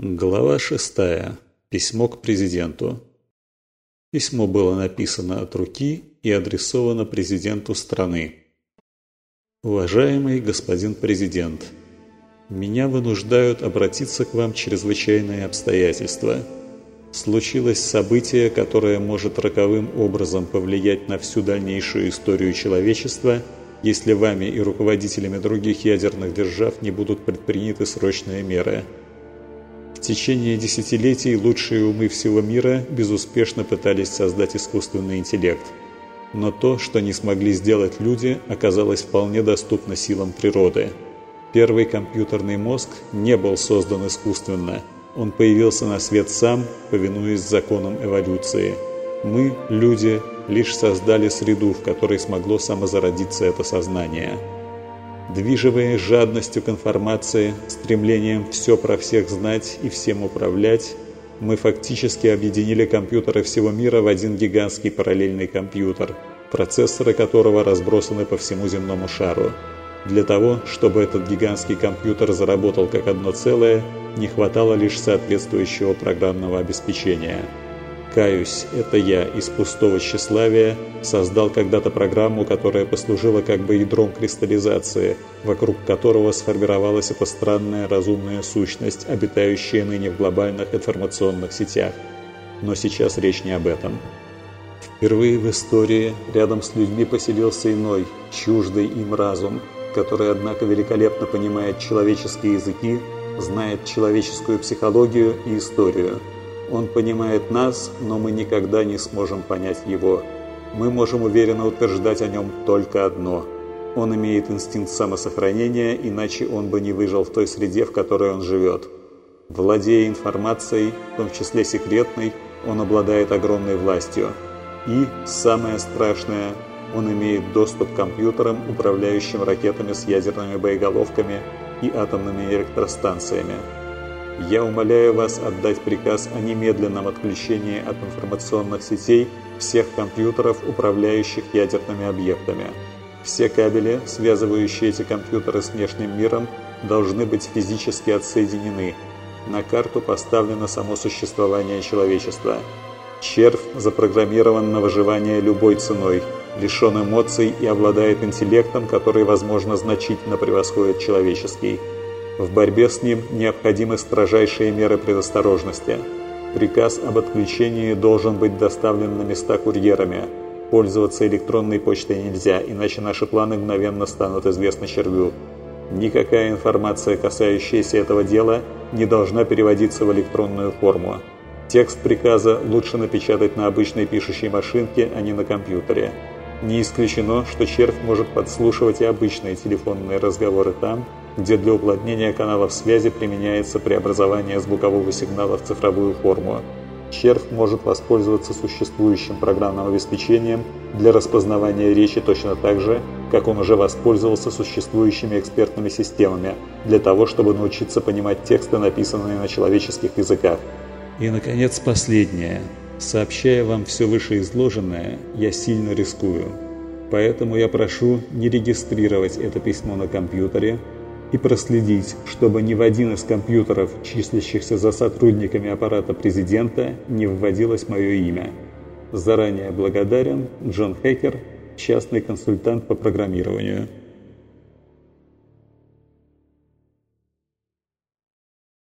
Глава шестая. Письмо к президенту. Письмо было написано от руки и адресовано президенту страны. Уважаемый господин президент, меня вынуждают обратиться к вам чрезвычайные обстоятельства. Случилось событие, которое может роковым образом повлиять на всю дальнейшую историю человечества, если вами и руководителями других ядерных держав не будут предприняты срочные меры – в течение десятилетий лучшие умы всего мира безуспешно пытались создать искусственный интеллект. Но то, что не смогли сделать люди, оказалось вполне доступно силам природы. Первый компьютерный мозг не был создан искусственно. Он появился на свет сам, повинуясь законам эволюции. Мы, люди, лишь создали среду, в которой смогло самозародиться это сознание. Движимые жадностью к информации, стремлением все про всех знать и всем управлять, мы фактически объединили компьютеры всего мира в один гигантский параллельный компьютер, процессоры которого разбросаны по всему земному шару. Для того, чтобы этот гигантский компьютер заработал как одно целое, не хватало лишь соответствующего программного обеспечения – Каюсь, это я из пустого тщеславия создал когда-то программу, которая послужила как бы ядром кристаллизации, вокруг которого сформировалась эта странная разумная сущность, обитающая ныне в глобальных информационных сетях. Но сейчас речь не об этом. Впервые в истории рядом с людьми поселился иной, чуждый им разум, который, однако, великолепно понимает человеческие языки, знает человеческую психологию и историю – он понимает нас, но мы никогда не сможем понять его. Мы можем уверенно утверждать о нем только одно. Он имеет инстинкт самосохранения, иначе он бы не выжил в той среде, в которой он живет. Владея информацией, в том числе секретной, он обладает огромной властью. И, самое страшное, он имеет доступ к компьютерам, управляющим ракетами с ядерными боеголовками и атомными электростанциями. Я умоляю вас отдать приказ о немедленном отключении от информационных сетей всех компьютеров, управляющих ядерными объектами. Все кабели, связывающие эти компьютеры с внешним миром, должны быть физически отсоединены. На карту поставлено само существование человечества. Червь запрограммирован на выживание любой ценой, лишен эмоций и обладает интеллектом, который, возможно, значительно превосходит человеческий. В борьбе с ним необходимы строжайшие меры предосторожности. Приказ об отключении должен быть доставлен на места курьерами. Пользоваться электронной почтой нельзя, иначе наши планы мгновенно станут известны червю. Никакая информация, касающаяся этого дела, не должна переводиться в электронную форму. Текст приказа лучше напечатать на обычной пишущей машинке, а не на компьютере. Не исключено, что червь может подслушивать и обычные телефонные разговоры там, где для уплотнения каналов связи применяется преобразование звукового сигнала в цифровую форму. Червь может воспользоваться существующим программным обеспечением для распознавания речи точно так же, как он уже воспользовался существующими экспертными системами, для того, чтобы научиться понимать тексты, написанные на человеческих языках. И, наконец, последнее. Сообщая вам все вышеизложенное, я сильно рискую. Поэтому я прошу не регистрировать это письмо на компьютере, и проследить, чтобы ни в один из компьютеров, числящихся за сотрудниками аппарата президента, не вводилось мое имя. Заранее благодарен Джон Хекер, частный консультант по программированию.